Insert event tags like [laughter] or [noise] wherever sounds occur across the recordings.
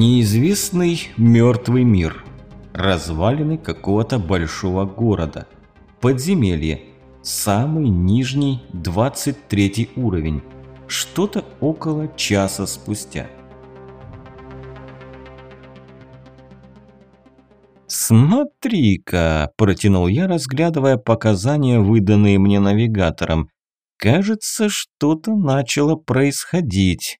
Неизвестный мертвый мир. Развалины какого-то большого города. Подземелье. Самый нижний 23 уровень. Что-то около часа спустя. «Смотри-ка!» – протянул я, разглядывая показания, выданные мне навигатором. «Кажется, что-то начало происходить».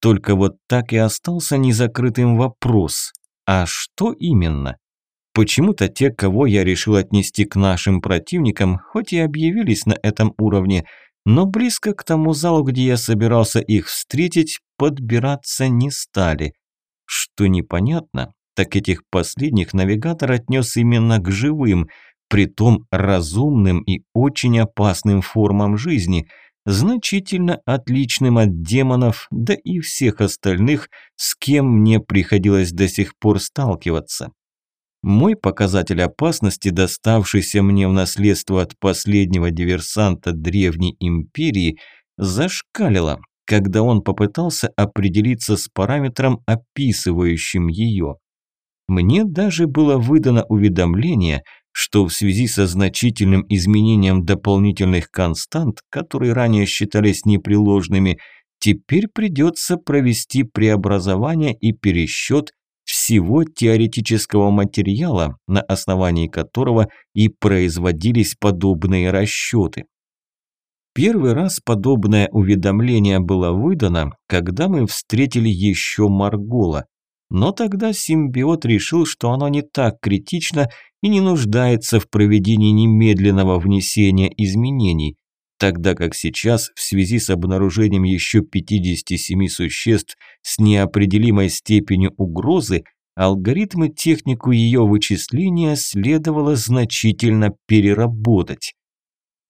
Только вот так и остался незакрытым вопрос. А что именно? Почему-то те, кого я решил отнести к нашим противникам, хоть и объявились на этом уровне, но близко к тому залу, где я собирался их встретить, подбираться не стали. Что непонятно, так этих последних навигатор отнес именно к живым, притом разумным и очень опасным формам жизни – значительно отличным от демонов, да и всех остальных, с кем мне приходилось до сих пор сталкиваться. Мой показатель опасности, доставшийся мне в наследство от последнего диверсанта Древней Империи, зашкалило, когда он попытался определиться с параметром, описывающим ее. Мне даже было выдано уведомление – что в связи со значительным изменением дополнительных констант, которые ранее считались непреложными, теперь придется провести преобразование и пересчет всего теоретического материала, на основании которого и производились подобные расчеты. Первый раз подобное уведомление было выдано, когда мы встретили еще Маргола, но тогда симбиот решил, что оно не так критично и не нуждается в проведении немедленного внесения изменений, тогда как сейчас в связи с обнаружением еще 57 существ с неопределимой степенью угрозы алгоритмы технику ее вычисления следовало значительно переработать.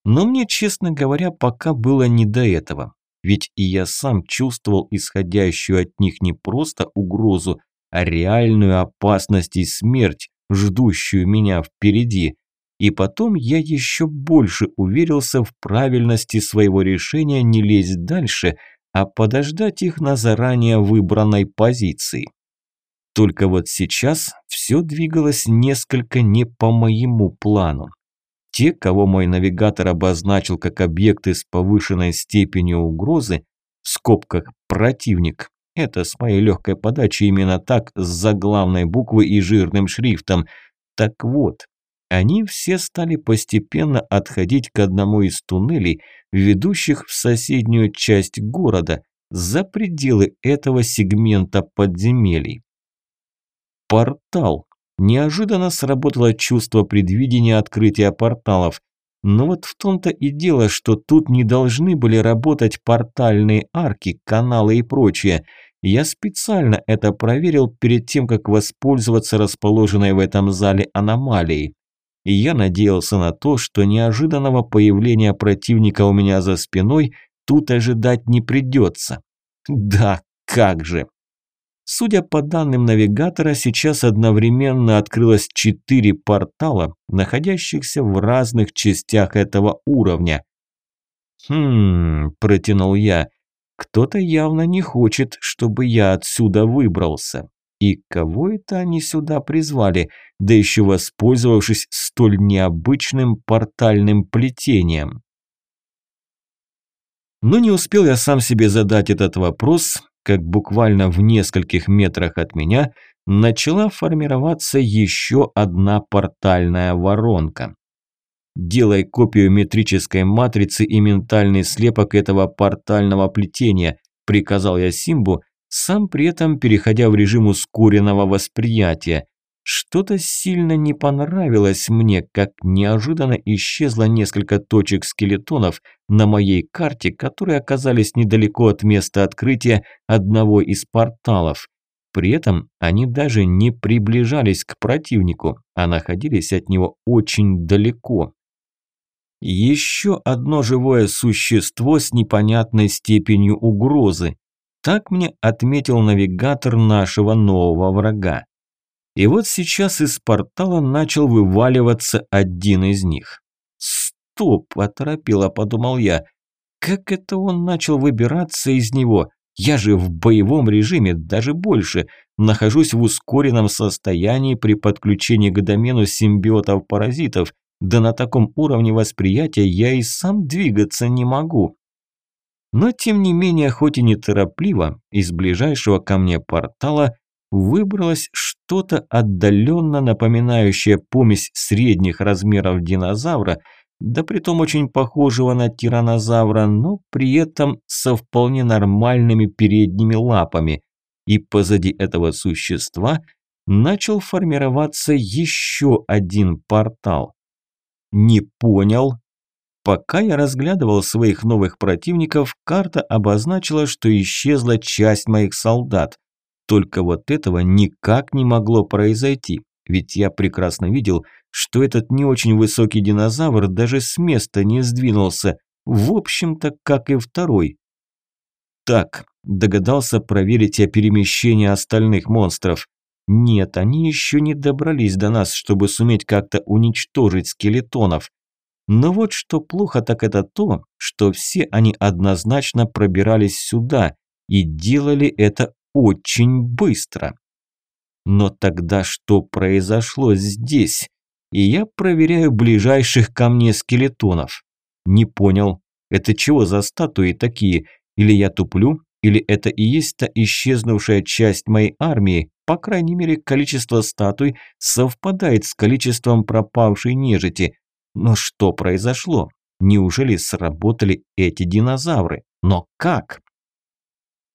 Но мне, честно говоря, пока было не до этого, ведь и я сам чувствовал исходящую от них не просто угрозу, а реальную опасность и смерть, ждущую меня впереди. И потом я еще больше уверился в правильности своего решения не лезть дальше, а подождать их на заранее выбранной позиции. Только вот сейчас все двигалось несколько не по моему плану. Те, кого мой навигатор обозначил как объекты с повышенной степенью угрозы, в скобках «противник», это с моей легкой подачи именно так, с заглавной буквы и жирным шрифтом. Так вот, они все стали постепенно отходить к одному из туннелей, ведущих в соседнюю часть города, за пределы этого сегмента подземелий. Портал. Неожиданно сработало чувство предвидения открытия порталов. Но вот в том-то и дело, что тут не должны были работать портальные арки, каналы и прочее. Я специально это проверил перед тем, как воспользоваться расположенной в этом зале аномалией. И я надеялся на то, что неожиданного появления противника у меня за спиной тут ожидать не придется. Да, как же! Судя по данным навигатора, сейчас одновременно открылось четыре портала, находящихся в разных частях этого уровня. «Хм...» – протянул я. «Кто-то явно не хочет, чтобы я отсюда выбрался. И кого это они сюда призвали, да еще воспользовавшись столь необычным портальным плетением?» Но не успел я сам себе задать этот вопрос, как буквально в нескольких метрах от меня начала формироваться еще одна портальная воронка. Делай копию метрической матрицы и ментальный слепок этого портального плетения, приказал я Симбу, сам при этом переходя в режим ускоренного восприятия. Что-то сильно не понравилось мне, как неожиданно исчезло несколько точек скелетонов на моей карте, которые оказались недалеко от места открытия одного из порталов. При этом они даже не приближались к противнику, а находились от него очень далеко. Еще одно живое существо с непонятной степенью угрозы. Так мне отметил навигатор нашего нового врага. И вот сейчас из портала начал вываливаться один из них. «Стоп!» – оторопело, подумал я. «Как это он начал выбираться из него? Я же в боевом режиме, даже больше. нахожусь в ускоренном состоянии при подключении к домену симбиотов-паразитов, да на таком уровне восприятия я и сам двигаться не могу. Но тем не менее, хоть и неторопливо, из ближайшего ко мне портала выбралось что-то отдаленно напоминающее помесь средних размеров динозавра, да притом очень похожего на тиранозавра, но при этом со вполне нормальными передними лапами. И позади этого существа начал формироваться еще один портал. Не понял. Пока я разглядывал своих новых противников, карта обозначила, что исчезла часть моих солдат. Только вот этого никак не могло произойти, ведь я прекрасно видел, что этот не очень высокий динозавр даже с места не сдвинулся, в общем-то, как и второй. Так, догадался проверить я перемещение остальных монстров. Нет, они еще не добрались до нас, чтобы суметь как-то уничтожить скелетонов. Но вот что плохо, так это то, что все они однозначно пробирались сюда и делали это очень быстро. Но тогда что произошло здесь? И я проверяю ближайших ко мне скелетонов. Не понял, это чего за статуи такие? Или я туплю, или это и есть та исчезнувшая часть моей армии? По крайней мере, количество статуй совпадает с количеством пропавшей нежити. Но что произошло? Неужели сработали эти динозавры? Но как?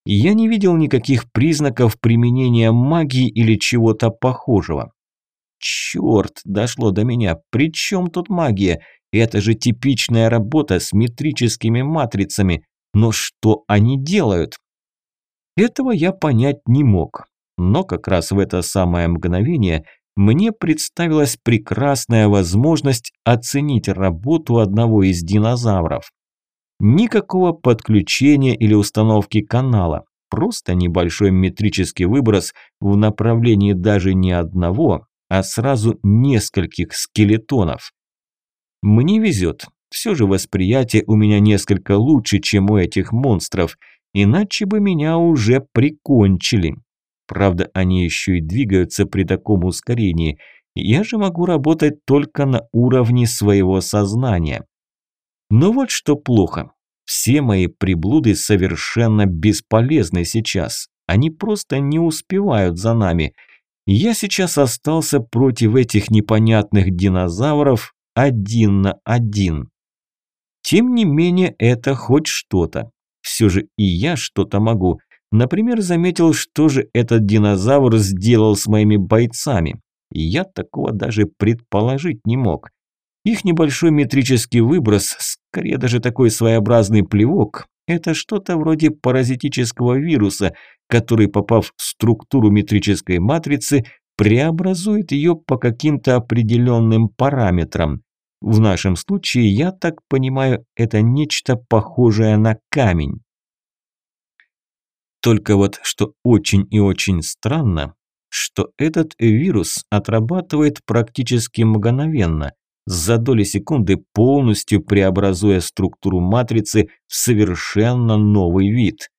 Я не видел никаких признаков применения магии или чего-то похожего. Черт, дошло до меня. При чем тут магия? Это же типичная работа с метрическими матрицами. Но что они делают? Этого я понять не мог. Но как раз в это самое мгновение мне представилась прекрасная возможность оценить работу одного из динозавров. Никакого подключения или установки канала, просто небольшой метрический выброс в направлении даже не одного, а сразу нескольких скелетонов. Мне везет, все же восприятие у меня несколько лучше, чем у этих монстров, иначе бы меня уже прикончили. Правда, они еще и двигаются при таком ускорении. Я же могу работать только на уровне своего сознания. Но вот что плохо. Все мои приблуды совершенно бесполезны сейчас. Они просто не успевают за нами. Я сейчас остался против этих непонятных динозавров один на один. Тем не менее, это хоть что-то. Все же и я что-то могу. Например, заметил, что же этот динозавр сделал с моими бойцами. я такого даже предположить не мог. Их небольшой метрический выброс, скорее даже такой своеобразный плевок, это что-то вроде паразитического вируса, который, попав в структуру метрической матрицы, преобразует ее по каким-то определенным параметрам. В нашем случае, я так понимаю, это нечто похожее на камень. Только вот что очень и очень странно, что этот вирус отрабатывает практически мгновенно – за доли секунды полностью преобразуя структуру матрицы в совершенно новый вид.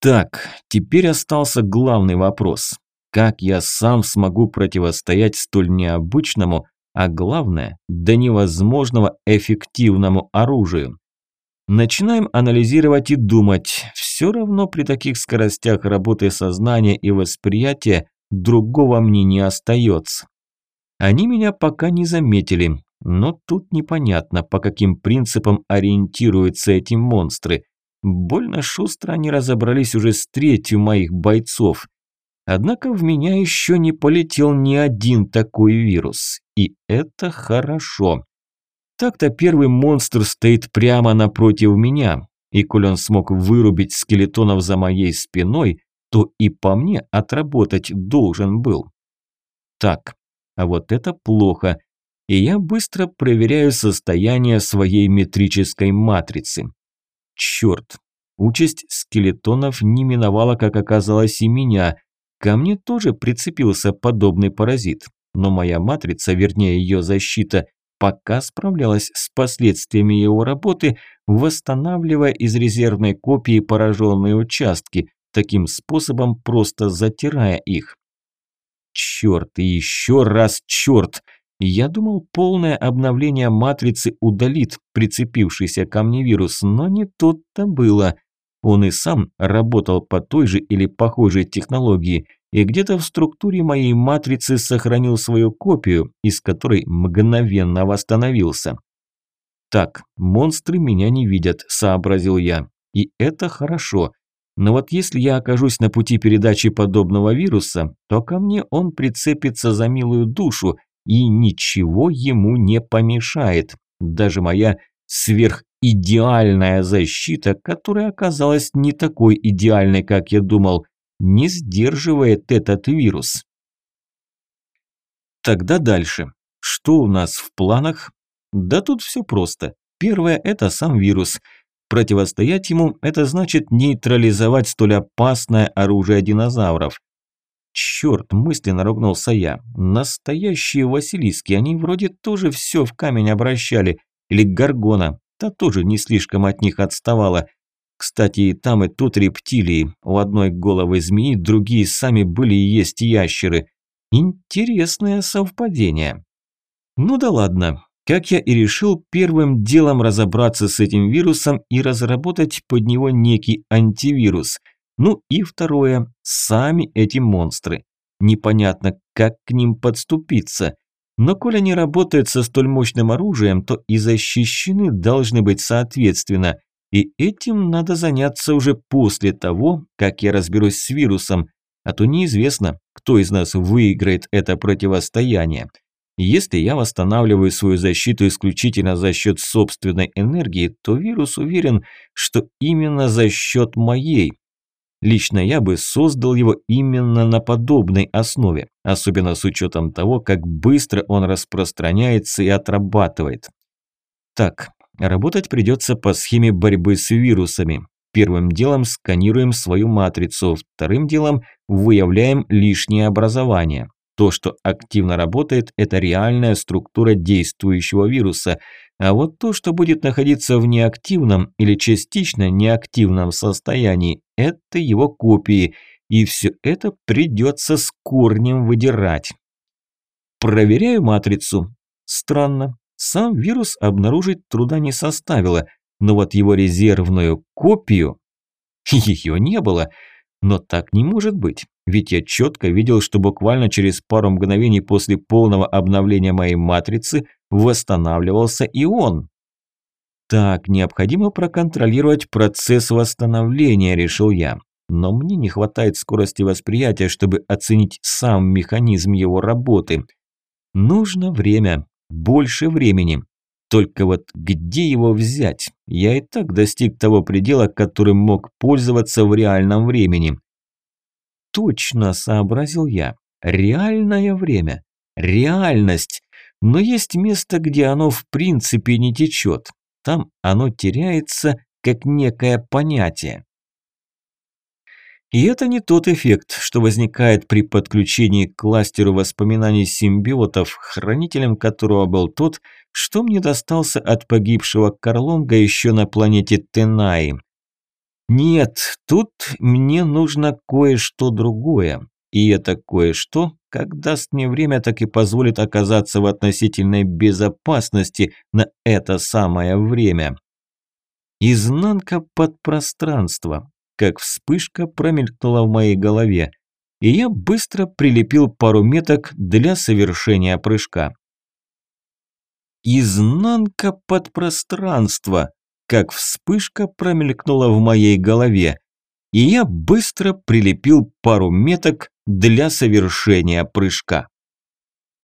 Так, теперь остался главный вопрос. Как я сам смогу противостоять столь необычному, а главное, до невозможного эффективному оружию? Начинаем анализировать и думать. Все равно при таких скоростях работы сознания и восприятия другого мне не остается. Они меня пока не заметили, но тут непонятно, по каким принципам ориентируются эти монстры. Больно шустро они разобрались уже с третью моих бойцов. Однако в меня еще не полетел ни один такой вирус. И это хорошо. Так-то первый монстр стоит прямо напротив меня. И коль он смог вырубить скелетонов за моей спиной, то и по мне отработать должен был. Так, а вот это плохо. И я быстро проверяю состояние своей метрической матрицы. Черт, участь скелетонов не миновала, как оказалось, и меня. Ко мне тоже прицепился подобный паразит. Но моя матрица, вернее ее защита, пока справлялась с последствиями его работы, восстанавливая из резервной копии пораженные участки, таким способом просто затирая их. Черт и еще раз черт! Я думал, полное обновление матрицы удалит прицепившийся ко мне вирус, но не тут-то было. Он и сам работал по той же или похожей технологии, и где-то в структуре моей матрицы сохранил свою копию, из которой мгновенно восстановился. «Так, монстры меня не видят», – сообразил я. «И это хорошо. Но вот если я окажусь на пути передачи подобного вируса, то ко мне он прицепится за милую душу, и ничего ему не помешает. Даже моя сверхидеальная защита, которая оказалась не такой идеальной, как я думал, не сдерживает этот вирус. Тогда дальше. Что у нас в планах? Да тут все просто. Первое – это сам вирус. Противостоять ему – это значит нейтрализовать столь опасное оружие динозавров. Черт, мысленно ругнулся я. Настоящие Василиски, они вроде тоже все в камень обращали. Или Гаргона, та тоже не слишком от них отставала. Кстати, и там, и тут рептилии. У одной головы змеи, другие сами были и есть ящеры. Интересное совпадение. Ну да ладно. Как я и решил, первым делом разобраться с этим вирусом и разработать под него некий антивирус – ну и второе, сами эти монстры. Непонятно, как к ним подступиться. Но коль они работают со столь мощным оружием, то и защищены должны быть соответственно. И этим надо заняться уже после того, как я разберусь с вирусом. А то неизвестно, кто из нас выиграет это противостояние. Если я восстанавливаю свою защиту исключительно за счет собственной энергии, то вирус уверен, что именно за счет моей, Лично я бы создал его именно на подобной основе, особенно с учетом того, как быстро он распространяется и отрабатывает. Так, работать придется по схеме борьбы с вирусами. Первым делом сканируем свою матрицу, вторым делом выявляем лишнее образование. То, что активно работает, это реальная структура действующего вируса, а вот то, что будет находиться в неактивном или частично неактивном состоянии, это его копии, и все это придется с корнем выдирать. Проверяю матрицу. Странно. Сам вирус обнаружить труда не составило, но вот его резервную копию... [laughs] Ее не было. Но так не может быть, ведь я четко видел, что буквально через пару мгновений после полного обновления моей матрицы восстанавливался и он. Так, необходимо проконтролировать процесс восстановления, решил я. Но мне не хватает скорости восприятия, чтобы оценить сам механизм его работы. Нужно время, больше времени. Только вот где его взять? Я и так достиг того предела, которым мог пользоваться в реальном времени. Точно, сообразил я. Реальное время. Реальность. Но есть место, где оно в принципе не течет. Там оно теряется как некое понятие. И это не тот эффект, что возникает при подключении к кластеру воспоминаний симбиотов, хранителем которого был тот, что мне достался от погибшего Карлонга еще на планете Тенаи. Нет, тут мне нужно кое-что другое. И это кое-что, как даст мне время, так и позволит оказаться в относительной безопасности на это самое время. Изнанка подпространства, как вспышка промелькнула в моей голове, и я быстро прилепил пару меток для совершения прыжка. Изнанка подпространства, как вспышка промелькнула в моей голове, и я быстро прилепил пару меток для совершения прыжка.